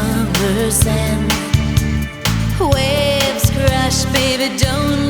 summer's end. Waves crash, baby, don't.